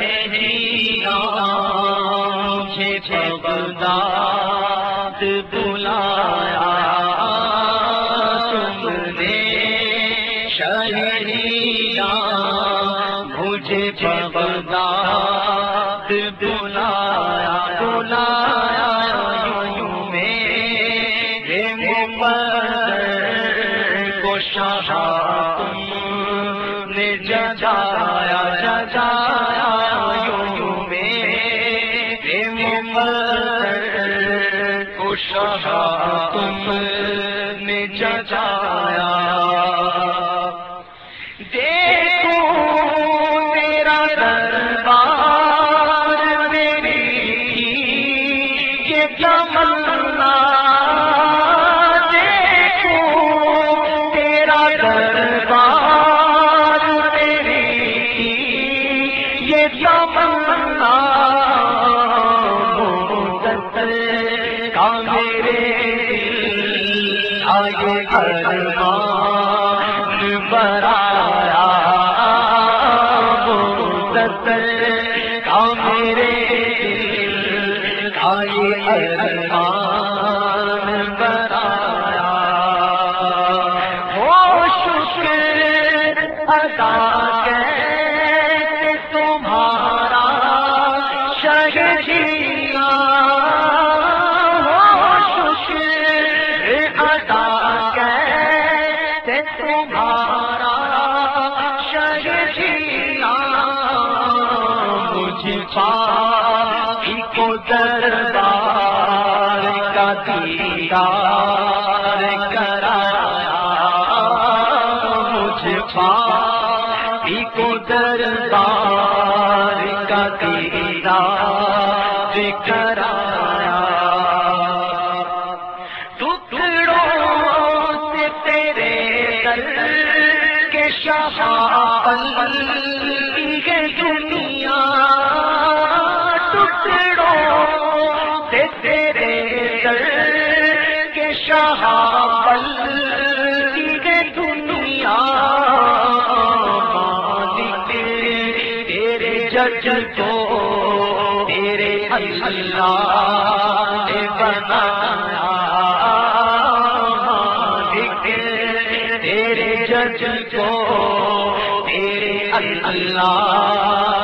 جینا مجھے بغداد چچایا آئی ارمان سردار کا تیرا ذکر میرے جج کو تیرے اللہ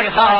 رکھا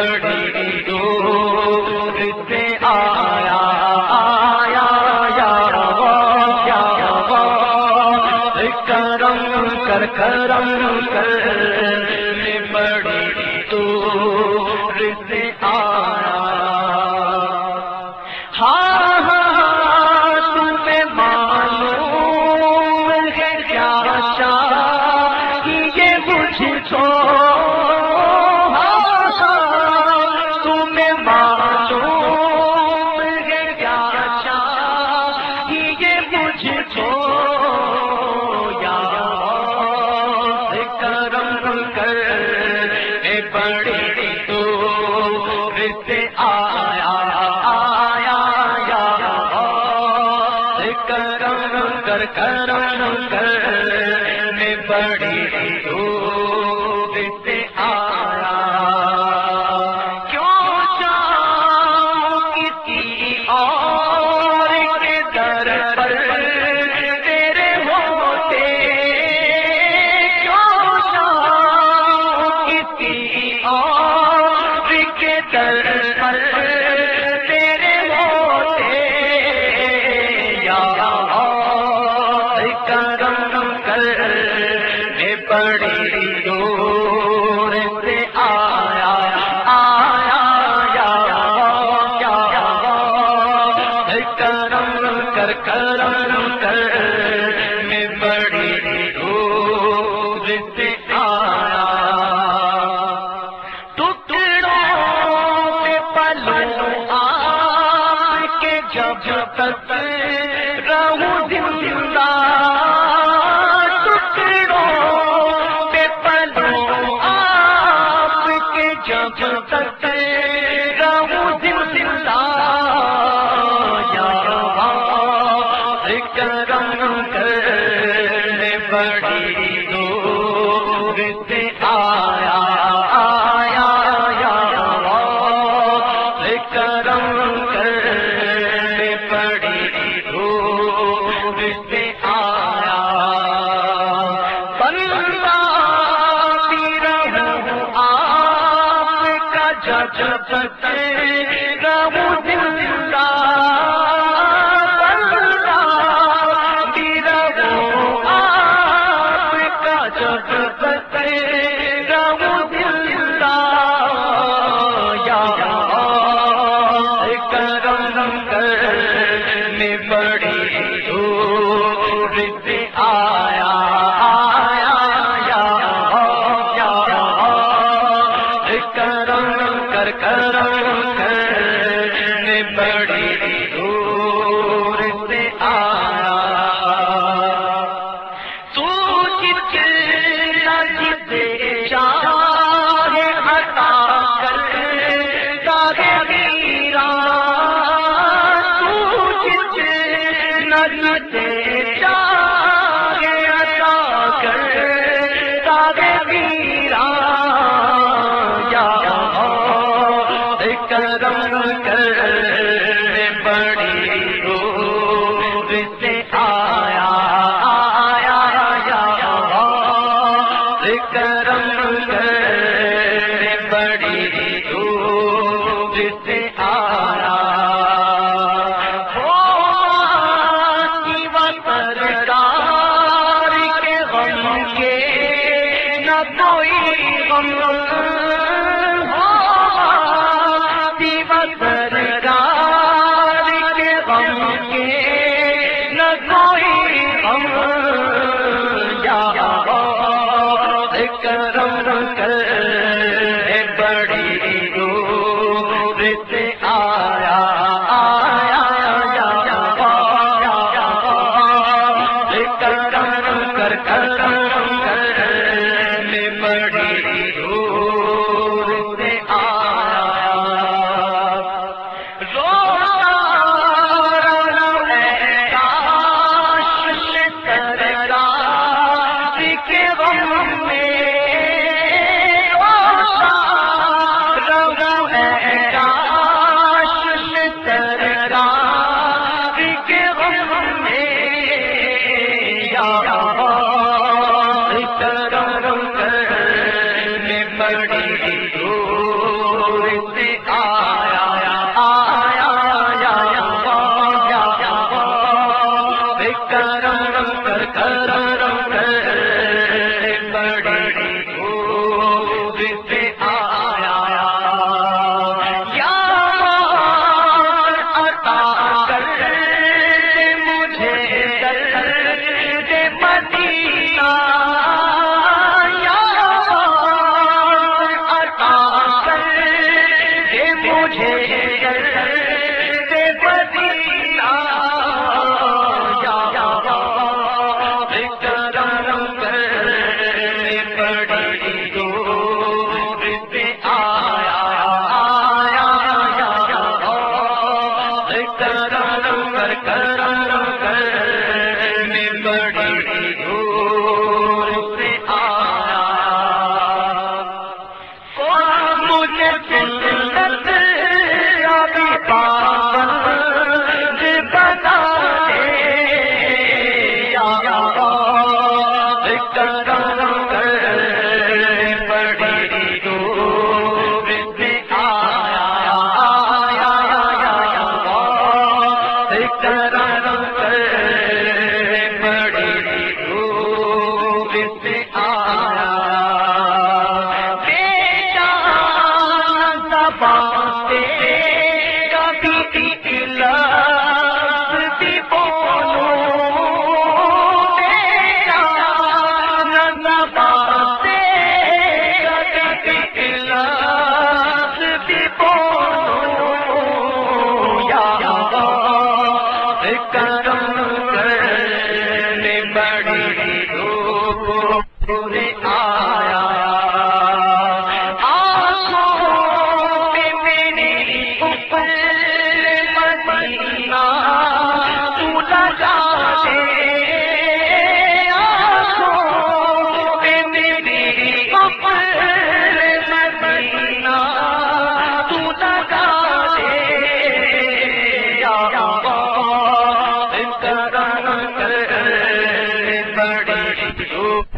او پڑ پڑی دو جب جتے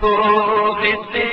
آیا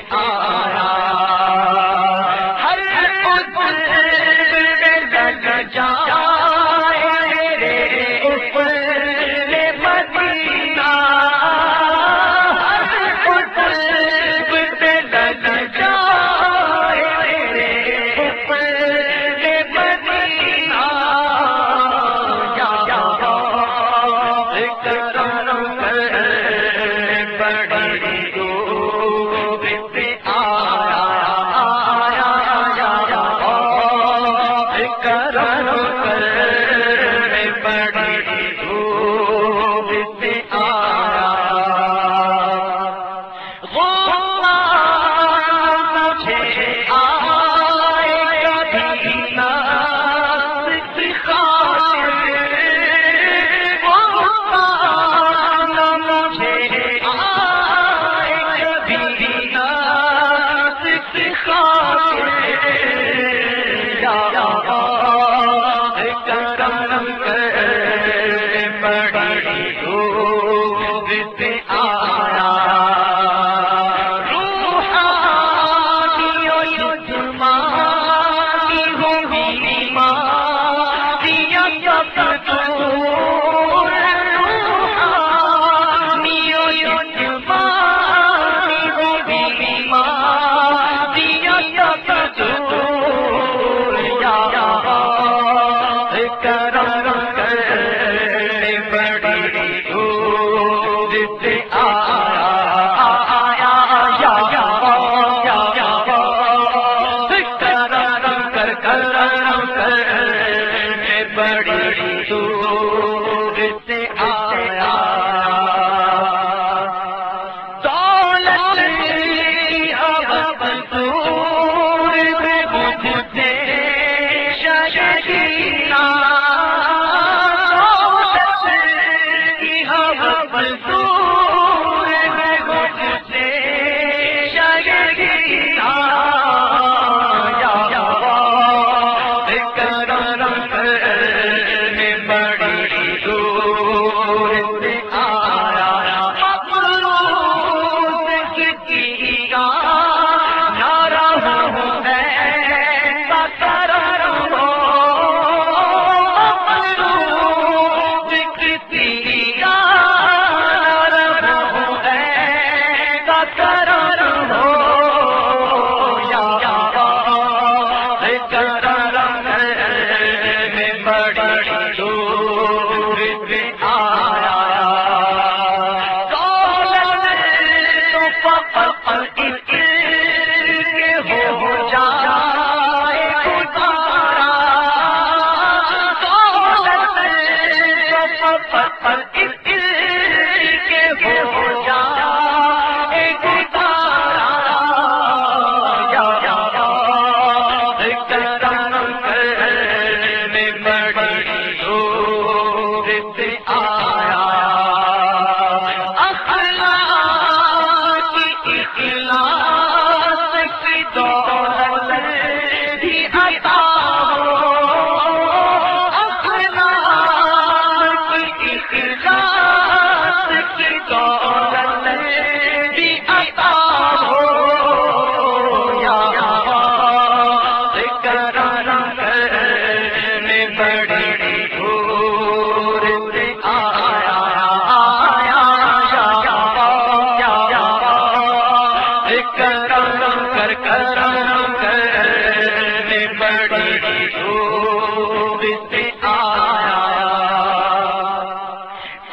کرم کر کرم کرے بڑی دھوپ سے آیا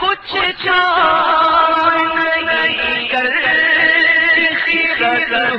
کچھ چار نہیں کر کسی قدر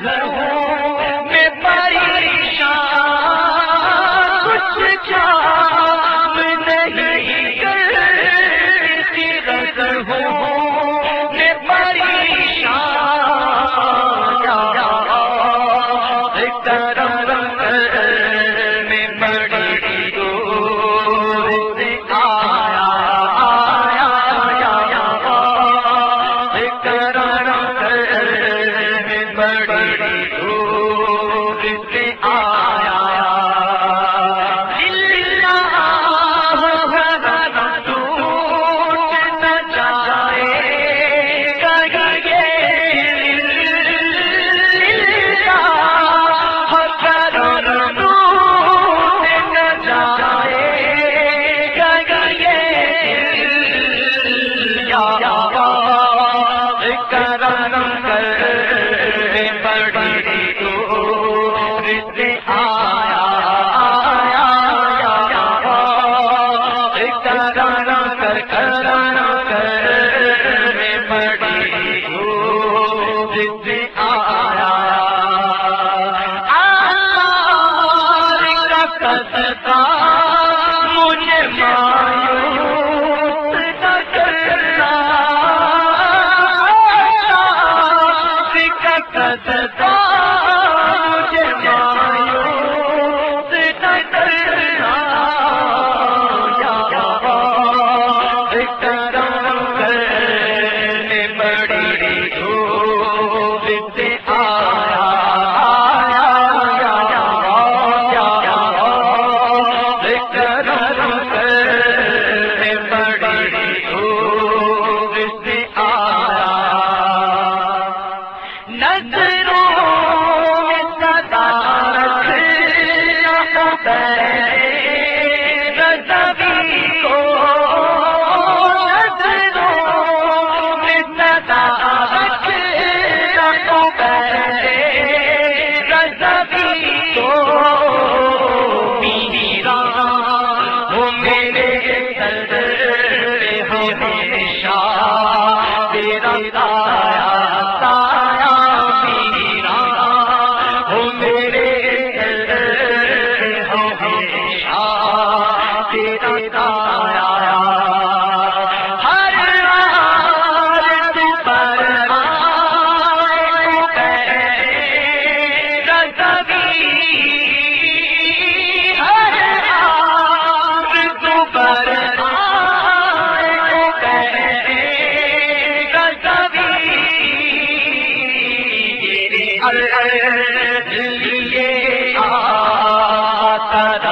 کا